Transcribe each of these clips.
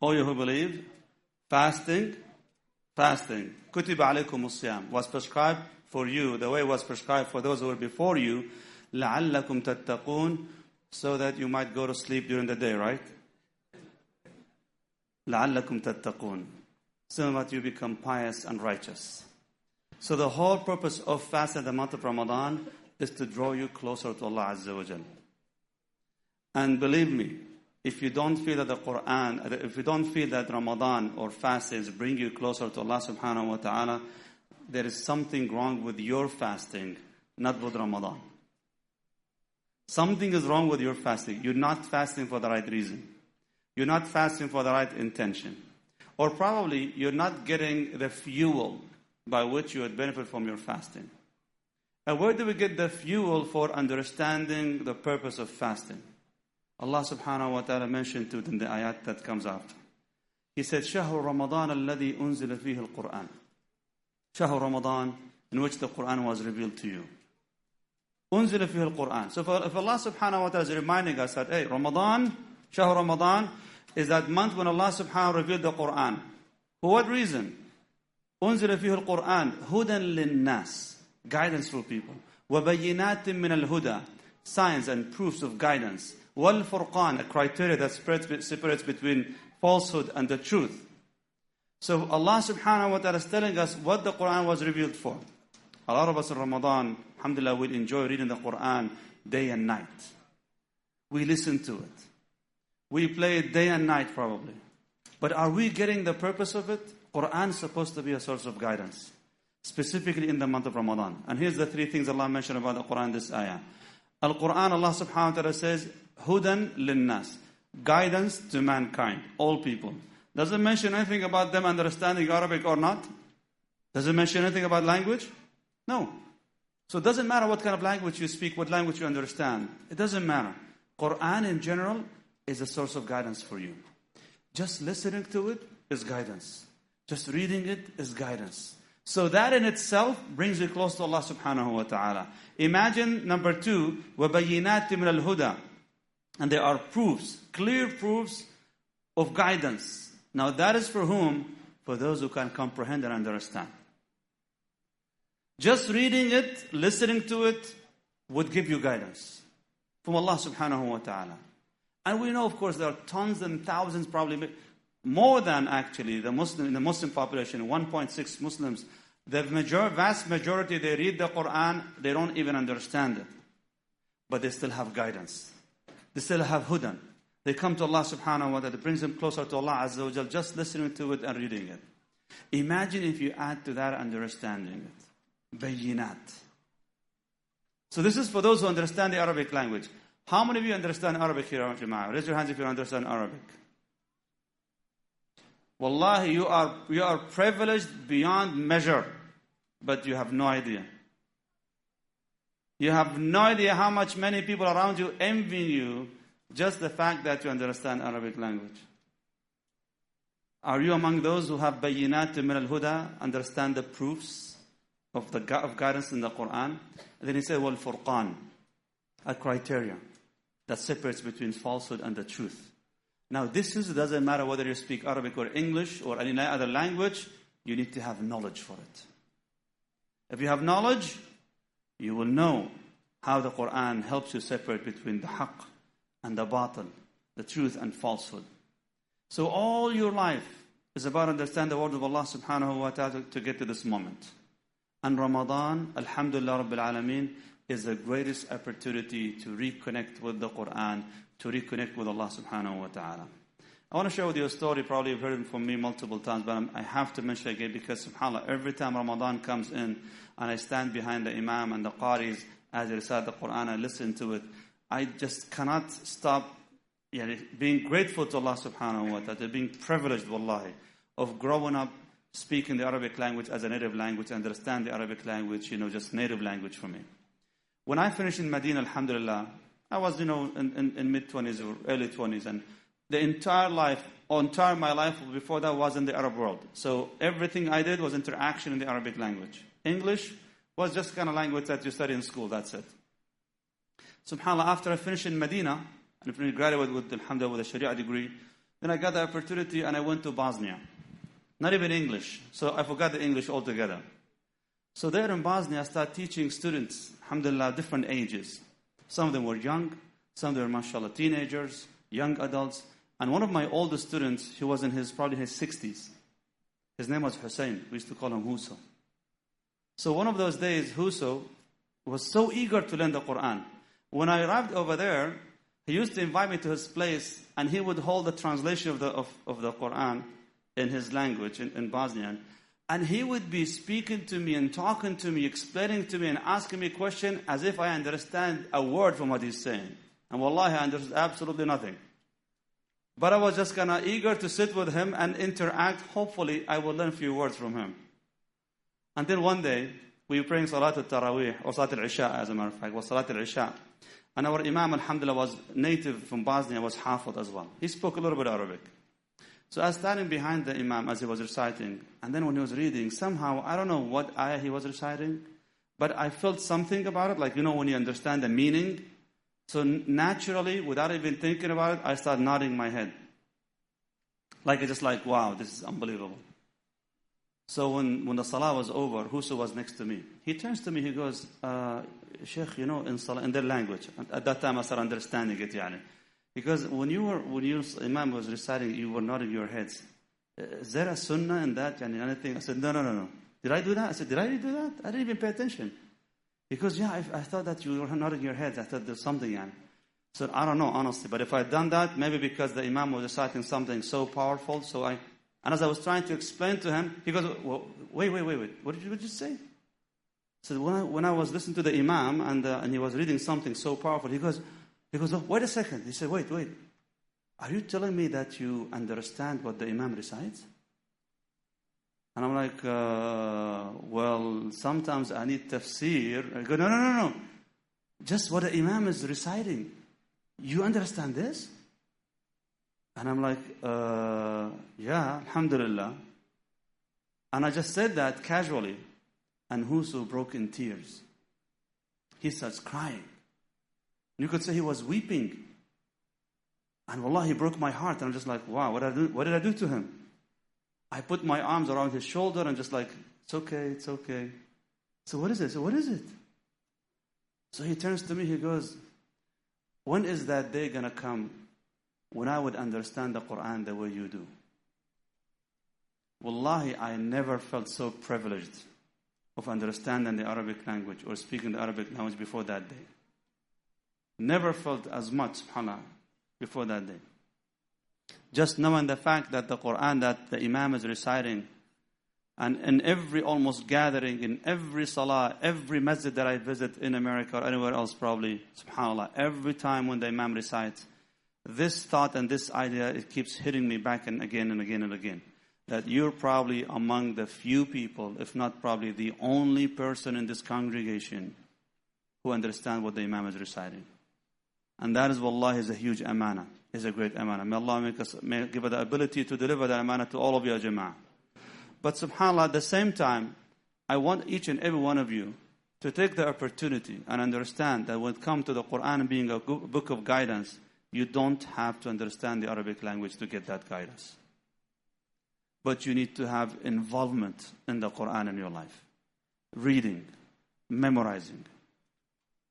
All you who believe, fasting, fasting, كتب عليكم الصيام was prescribed for you the way it was prescribed for those who were before you لعلكم تتقون so that you might go to sleep during the day, right? لعلكم تتقون so that you become pious and righteous. So the whole purpose of fasting the month of Ramadan is to draw you closer to Allah Azza wa Jal. And believe me, if you don't feel that the Quran, uh, if you don't feel that Ramadan or fastings bring you closer to Allah subhanahu wa ta'ala, there is something wrong with your fasting, not with Ramadan. Something is wrong with your fasting. You're not fasting for the right reason. You're not fasting for the right intention. Or probably you're not getting the fuel by which you would benefit from your fasting. And where do we get the fuel for understanding the purpose of fasting? Allah subhanahu wa ta'ala mentioned it in the ayat that comes after. He said, شهر رمضان الذي أنزل فيه القرآن. شهر Ramadan in which the Quran was revealed to you. أنزل فيه القرآن. So if Allah subhanahu wa ta'ala is reminding us that, hey, Ramadan, شهر Ramadan is that month when Allah subhanahu wa ta'ala revealed the Quran. For what reason? أنزل فيه القرآن هدى للناس. Guidance for people. وبينات من الهدى. Signs and proofs of guidance. Wal Furqan, a criteria that separates between falsehood and the truth. So Allah subhanahu wa ta'ala is telling us what the Quran was revealed for. A lot of us in Ramadan, alhamdulillah, we enjoy reading the Quran day and night. We listen to it. We play it day and night probably. But are we getting the purpose of it? Quran is supposed to be a source of guidance, specifically in the month of Ramadan. And here's the three things Allah mentioned about the Quran this ayah. Al-Quran, Allah subhanahu wa ta'ala says, Hudan linnas. Guidance to mankind, all people. Does it mention anything about them understanding Arabic or not? Does it mention anything about language? No. So it doesn't matter what kind of language you speak, what language you understand. It doesn't matter. Quran in general is a source of guidance for you. Just listening to it is guidance. Just reading it is guidance. So that in itself brings you close to Allah subhanahu wa ta'ala. Imagine number two, وَبَيِّنَاتِ مِنَ الْهُدَى And there are proofs, clear proofs of guidance. Now that is for whom? For those who can comprehend and understand. Just reading it, listening to it, would give you guidance from Allah subhanahu wa ta'ala. And we know, of course, there are tons and thousands, probably more than actually the Muslim in the Muslim population, 1.6 Muslims. the major, vast majority, they read the Quran, they don't even understand it. But they still have guidance. They still have hudan. They come to Allah subhanahu wa ta'ala, it brings them closer to Allah Azza wa Jal, just listening to it and reading it. Imagine if you add to that understanding it. Bayinat. So this is for those who understand the Arabic language. How many of you understand Arabic here? Raise your hands if you understand Arabic. Wallahi, you are, you are privileged beyond measure, but you have no idea. You have no idea how much many people around you envy you just the fact that you understand Arabic language. Are you among those who have bayinat min al-huda, understand the proofs of the of guidance in the Quran? And then he said, well, furqan, a criteria that separates between falsehood and the truth. Now, this is, doesn't matter whether you speak Arabic or English or any other language, you need to have knowledge for it. If you have knowledge, you will know how the Quran helps you separate between the haqq and the batil, the truth and falsehood. So all your life is about understanding the word of Allah subhanahu wa ta'ala to get to this moment. And Ramadan, Alhamdulillah Rabbil Alameen, is the greatest opportunity to reconnect with the Quran, to reconnect with Allah subhanahu wa ta'ala. I want to share with you a story, probably you've heard it from me multiple times, but I have to mention again because subhanAllah, every time Ramadan comes in and I stand behind the Imam and the Qaris as they recite the Quran and listen to it, I just cannot stop being grateful to Allah subhanahu wa ta'ala, being privileged, wallahi, of growing up speaking the Arabic language as a native language, understand the Arabic language, you know, just native language for me. When I finished in Medina, alhamdulillah, I was, you know, in, in, in mid 20s or early 20s, and the entire life, entire my life before that was in the Arab world. So everything I did was interaction in the Arabic language. English was just kind of language that you study in school, that's it. SubhanAllah, after I finished in Medina, and I graduated with, alhamdulillah, with a Sharia degree, then I got the opportunity and I went to Bosnia. Not even English. So I forgot the English altogether. So there in Bosnia, I started teaching students, alhamdulillah, different ages. Some of them were young, some of them were, mashallah, teenagers, young adults. And one of my oldest students, he was in his, probably his 60s. His name was Hussein. We used to call him Huso. So one of those days, Huso was so eager to learn the Quran. When I arrived over there, he used to invite me to his place and he would hold the translation of the, of, of the Quran in his language, in, in Bosnian. And he would be speaking to me and talking to me, explaining to me and asking me a question as if I understand a word from what he's saying. And wallahi, I understood absolutely nothing. But I was just kind of eager to sit with him and interact. Hopefully, I will learn a few words from him. Until one day, we were praying Salat al-Taraweeh, or Salat al-Isha, as a matter of fact, was Salat al-Isha. And our Imam, alhamdulillah, was native from Bosnia, was Hafid as well. He spoke a little bit Arabic. So I was standing behind the Imam as he was reciting. And then when he was reading, somehow, I don't know what ayah he was reciting, but I felt something about it, like, you know, when you understand the meaning. So naturally, without even thinking about it, I started nodding my head. Like, I just like, wow, this is unbelievable. So when, when the salah was over, Huso was next to me. He turns to me, he goes, uh, Sheikh, you know, in, salah, in their language. At that time, I started understanding it, yani. Because when you were, when you, Imam was reciting, you were nodding your heads. Is there a sunnah in that? And anything? I said, no, no, no, no. Did I do that? I said, did I do that? I didn't even pay attention. Because, yeah, I, I thought that you were nodding your heads. I thought there's something, yani. So I don't know, honestly. But if I'd done that, maybe because the Imam was reciting something so powerful, so I, and as I was trying to explain to him, he goes, well, wait, wait, wait, wait. What did you, what did you say? So when I, when I was listening to the Imam and, uh, and he was reading something so powerful, he goes, he goes, oh, wait a second. He said, wait, wait. Are you telling me that you understand what the Imam recites? And I'm like, uh, well, sometimes I need tafsir. I go, no, no, no, no. Just what the Imam is reciting. You understand this? And I'm like, uh, yeah, alhamdulillah. And I just said that casually. And Huso broke in tears. He starts crying. You could say he was weeping. And wallah, he broke my heart. And I'm just like, wow, what did I do, what did I do to him? I put my arms around his shoulder and just like, it's okay, it's okay. So what is it? So what is it? So he turns to me, he goes, when is that day going to come when I would understand the Quran the way you do? Wallahi, I never felt so privileged of understanding the Arabic language or speaking the Arabic language before that day. Never felt as much, subhanAllah, before that day. Just knowing the fact that the Quran that the Imam is reciting, and in every almost gathering, in every salah, every masjid that I visit in America or anywhere else, probably, subhanAllah, every time when the Imam recites, this thought and this idea, it keeps hitting me back and again and again and again. That you're probably among the few people, if not probably the only person in this congregation who understand what the Imam is reciting. And that is, wallahi, is a huge amana. Is a great amana. May Allah make us, may give us the ability to deliver that amana to all of you, jama'ah. But subhanAllah, at the same time, I want each and every one of you to take the opportunity and understand that when it comes to the Quran being a book of guidance, you don't have to understand the Arabic language to get that guidance. But you need to have involvement in the Quran in your life. Reading, memorizing,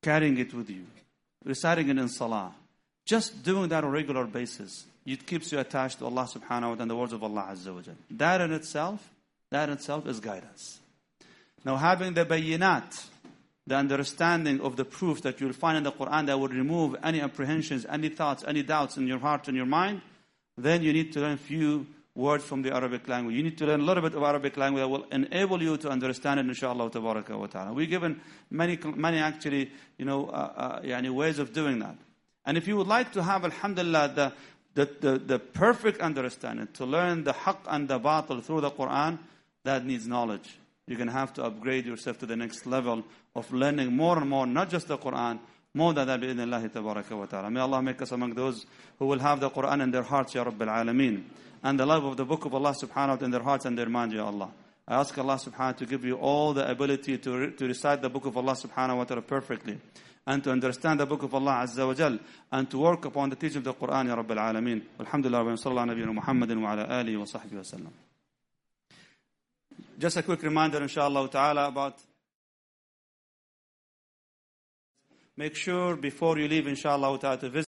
carrying it with you, reciting it in salah. Just doing that on a regular basis, it keeps you attached to Allah subhanahu wa ta'ala and the words of Allah Azza wa That in itself, that in itself is guidance. Now having the bayinat, the understanding of the proof that you'll find in the Quran that will remove any apprehensions, any thoughts, any doubts in your heart and your mind, then you need to learn few words from the Arabic language. You need to learn a little bit of Arabic language that will enable you to understand it, inshallah, tabaraka wa ta'ala. We're given many, many actually, you know, uh, uh, ways of doing that. And if you would like to have, alhamdulillah, the, the, the, the perfect understanding, to learn the haqq and the batil through the Quran, that needs knowledge. You're going to have to upgrade yourself to the next level of learning more and more, not just the Quran, more than that, bi'idhnillahi tabaraka wa ta'ala. May Allah make us among those who will have the Quran in their hearts, Ya Rabbil Alameen. And the love of the book of Allah subhanahu wa ta'ala in their hearts and their minds, Ya Allah. I ask Allah subhanahu wa ta'ala to give you all the ability to, re- to recite the book of Allah subhanahu wa ta'ala perfectly. And to understand the book of Allah Azza wa Jal. And to work upon the teaching of the Quran, Ya Rabbil Alameen. Alhamdulillah wa sallallahu ala Muhammadin wa ala alihi wa sahbihi wa sallam. Just a quick reminder, inshallah ta'ala, about make sure before you leave, inshallah to visit